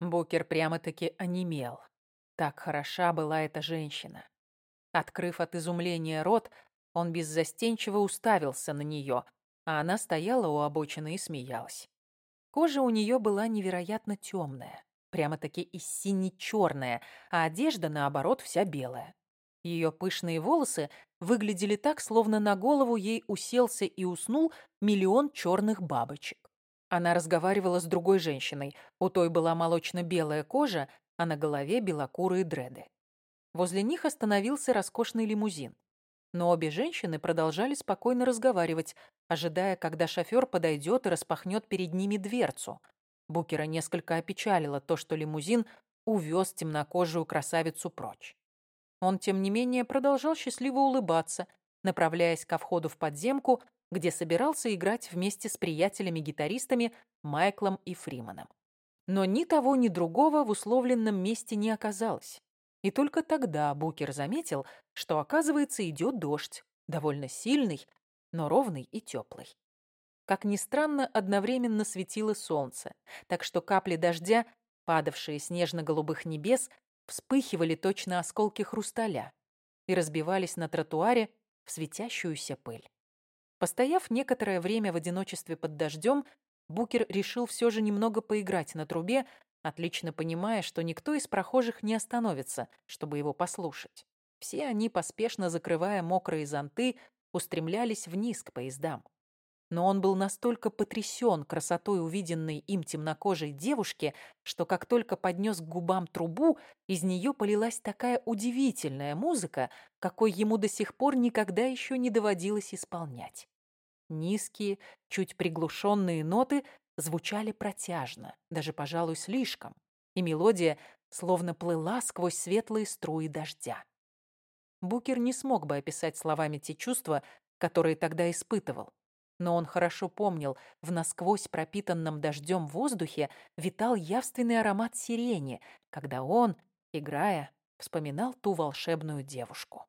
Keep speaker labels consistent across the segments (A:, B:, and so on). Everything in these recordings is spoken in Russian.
A: Букер прямо-таки онемел. Так хороша была эта женщина. Открыв от изумления рот, он беззастенчиво уставился на нее, а она стояла у обочины и смеялась. Кожа у нее была невероятно темная, прямо-таки и сине-черная, а одежда, наоборот, вся белая. Ее пышные волосы выглядели так, словно на голову ей уселся и уснул миллион черных бабочек. Она разговаривала с другой женщиной. У той была молочно-белая кожа, а на голове белокурые дреды. Возле них остановился роскошный лимузин. Но обе женщины продолжали спокойно разговаривать, ожидая, когда шофер подойдет и распахнет перед ними дверцу. Букера несколько опечалило то, что лимузин увез темнокожую красавицу прочь. Он, тем не менее, продолжал счастливо улыбаться, направляясь ко входу в подземку, где собирался играть вместе с приятелями-гитаристами Майклом и Фриманом. Но ни того, ни другого в условленном месте не оказалось. И только тогда Букер заметил, что, оказывается, идет дождь, довольно сильный, но ровный и теплый. Как ни странно, одновременно светило солнце, так что капли дождя, падавшие с нежно-голубых небес, вспыхивали точно осколки хрусталя и разбивались на тротуаре в светящуюся пыль. Постояв некоторое время в одиночестве под дождем, Букер решил все же немного поиграть на трубе, отлично понимая, что никто из прохожих не остановится, чтобы его послушать. Все они, поспешно закрывая мокрые зонты, устремлялись вниз к поездам. Но он был настолько потрясен красотой увиденной им темнокожей девушки, что как только поднес к губам трубу, из нее полилась такая удивительная музыка, какой ему до сих пор никогда еще не доводилось исполнять. Низкие, чуть приглушенные ноты звучали протяжно, даже, пожалуй, слишком, и мелодия словно плыла сквозь светлые струи дождя. Букер не смог бы описать словами те чувства, которые тогда испытывал, но он хорошо помнил, в насквозь пропитанном дождем воздухе витал явственный аромат сирени, когда он, играя, вспоминал ту волшебную девушку.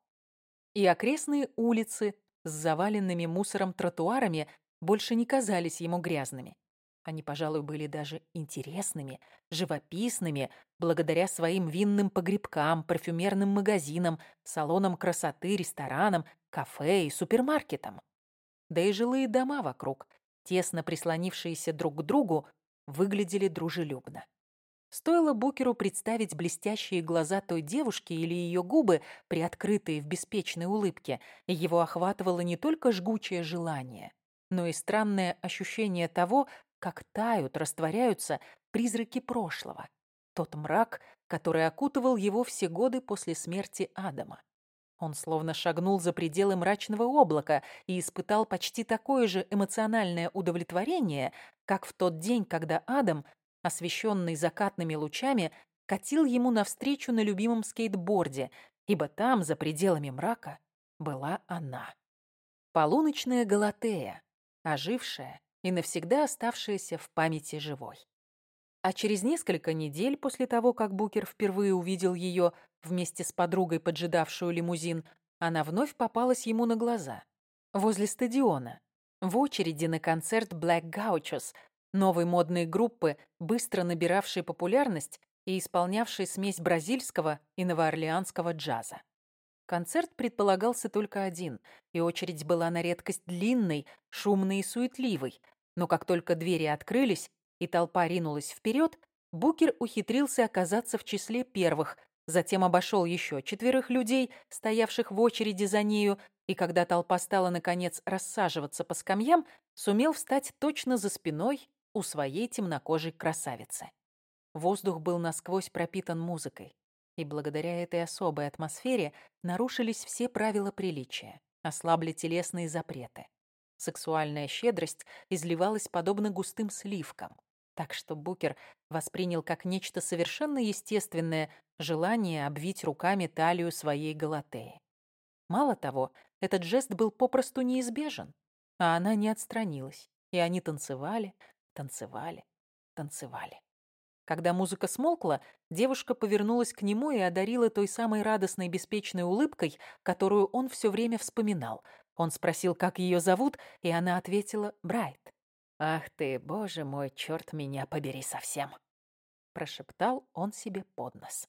A: И окрестные улицы с заваленными мусором тротуарами больше не казались ему грязными. Они, пожалуй, были даже интересными, живописными, благодаря своим винным погребкам, парфюмерным магазинам, салонам красоты, ресторанам, кафе и супермаркетам. Да и жилые дома вокруг, тесно прислонившиеся друг к другу, выглядели дружелюбно. Стоило Букеру представить блестящие глаза той девушки или ее губы, приоткрытые в беспечной улыбке, его охватывало не только жгучее желание, но и странное ощущение того, как тают, растворяются призраки прошлого. Тот мрак, который окутывал его все годы после смерти Адама. Он словно шагнул за пределы мрачного облака и испытал почти такое же эмоциональное удовлетворение, как в тот день, когда Адам освещенный закатными лучами, катил ему навстречу на любимом скейтборде, ибо там, за пределами мрака, была она. Полуночная Галатея, ожившая и навсегда оставшаяся в памяти живой. А через несколько недель после того, как Букер впервые увидел ее вместе с подругой, поджидавшую лимузин, она вновь попалась ему на глаза. Возле стадиона, в очереди на концерт Black Gauchos, новой модной группы, быстро набиравшей популярность и исполнявшей смесь бразильского и новоорлеанского джаза. Концерт предполагался только один, и очередь была на редкость длинной, шумной и суетливой. Но как только двери открылись и толпа ринулась вперед, Букер ухитрился оказаться в числе первых, затем обошел еще четверых людей, стоявших в очереди за нею, и когда толпа стала, наконец, рассаживаться по скамьям, сумел встать точно за спиной у своей темнокожей красавицы. Воздух был насквозь пропитан музыкой, и благодаря этой особой атмосфере нарушились все правила приличия, ослабли телесные запреты. Сексуальная щедрость изливалась подобно густым сливкам, так что Букер воспринял как нечто совершенно естественное желание обвить руками талию своей Галатеи. Мало того, этот жест был попросту неизбежен, а она не отстранилась, и они танцевали, танцевали, танцевали. Когда музыка смолкла, девушка повернулась к нему и одарила той самой радостной беспечной улыбкой, которую он все время вспоминал. Он спросил, как ее зовут, и она ответила «Брайт». «Ах ты, боже мой, черт меня побери совсем!» прошептал он себе под нос.